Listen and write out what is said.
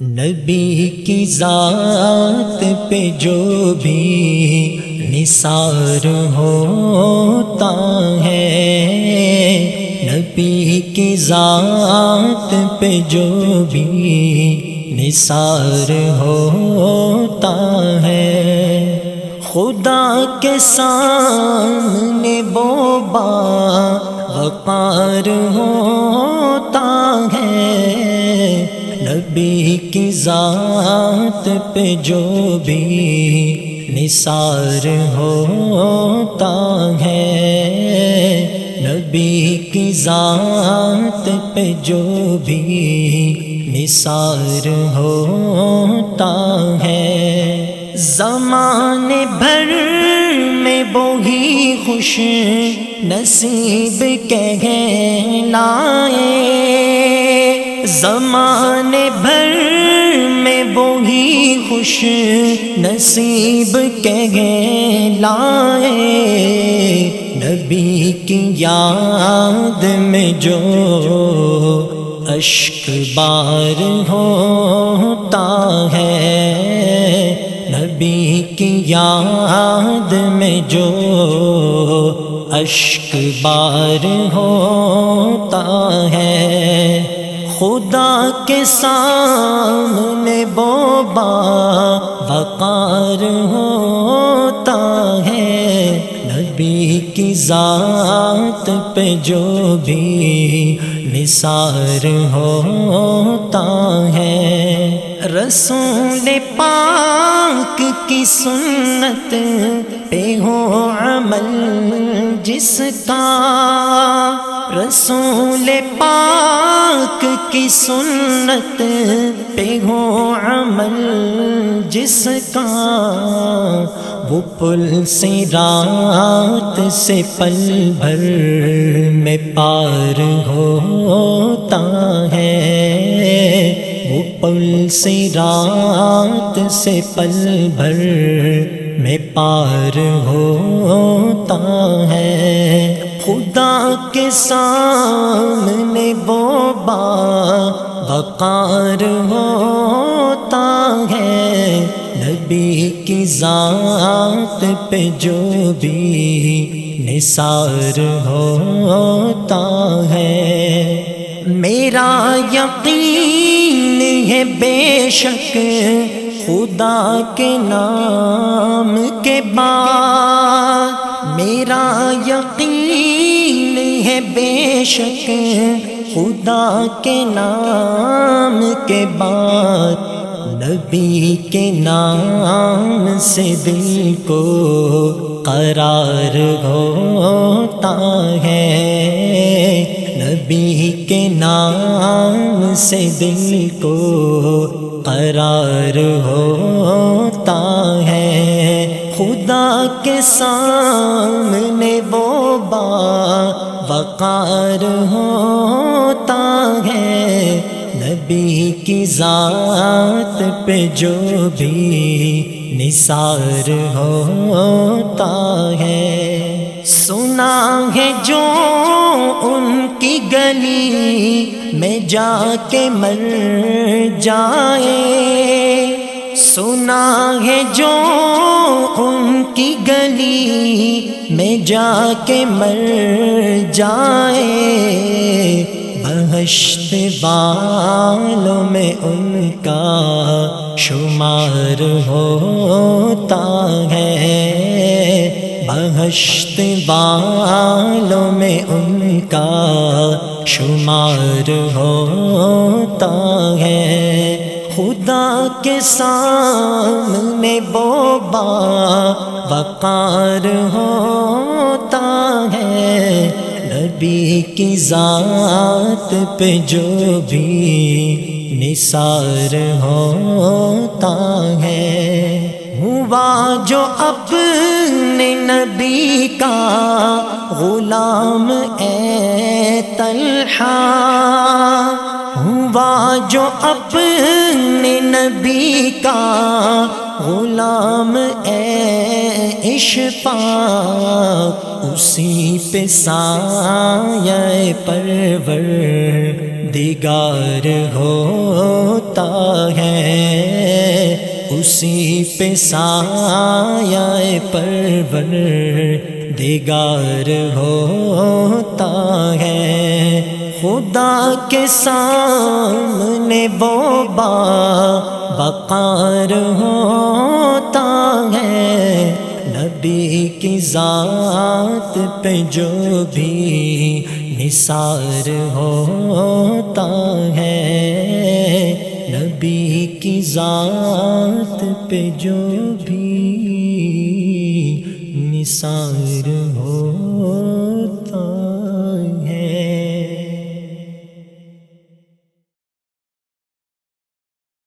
نبی کی ذات پہ جو بھی نثار ہوتا ہے، نبی کی ذات پہ جو بھی نثار ہوتا ہے۔ خدا کے سامنے بوبا وقار ہوتا نبی کی ذات پہ جو بھی نثار ہوتا ہے۔ نبی کی ذات پہ جو بھی نثار ہوتا ہے۔ زمانے بھر میں وہی خوش نصیب کہ لائے زمانے بھر میں وہی خوش نصیب کہ لائے نبی کی یاد میں جو اشک بار ہوتا ہے نبی کی یاد میں جو اشک بار ہوتا ہے خدا کے سامنے بوبا وقار ہوتا ہے۔ نبی کی ذات پہ جو بھی نثار ہوتا ہے۔ رسول پاک کی سنت پہ ہو عمل، جس کا رسول پاک کی سنت پہ ہو عمل، جس کا وہ پل سے رات سے پل بھر میں پار ہوتا ہے۔ پل سے رات سے پل بھر میں پار ہوتا ہے۔ خدا کے سامنے وہ با بقار ہوتا ہے۔ نبی کی ذات پہ جو بھی نثار ہوتا ہے۔ میرا یقین ہے بے شک خدا کے نام کے بعد میرا یقین ہے بے شک خدا کے نام کے بعد نبی کے نام سے دل کو قرار ہوتا ہے نبی کے نام سے دل کو قرار ہوتا ہے۔ خدا کے سامنے وہ با وقار ہوتا ہے۔ نبی کی ذات پہ جو بھی نثار ہوتا ہے۔ سنا ہے جو ان گلی میں جا کے مر جائے۔ سنا ہے جو ان کی گلی میں جا کے مر جائے۔ بہشت والوں میں ان کا شمار ہوتا ہے۔ بہشت والوں میں ان کا شمار ہوتا ہے۔ خدا کے سامنے بوبا وقار ہوتا ہے۔ نبی کی ذات پہ جو بھی نثار ہوتا ہے۔ ہوا جو اپنے نبی کا غلام اے طلحہ، ہوا جو اپنے نبی کا غلام اے اشفا اسی پہ سایہ پرور دیگار ہوتا ہے۔ اسی پہ سایہ پرور دیگار ہوتا ہے۔ خدا کے سامنے وہ با بقار ہوتا ہے۔ نبی کی ذات پہ جو بھی نثار ہوتا ہے۔ نبی کی ذات پہ جو بھی نثار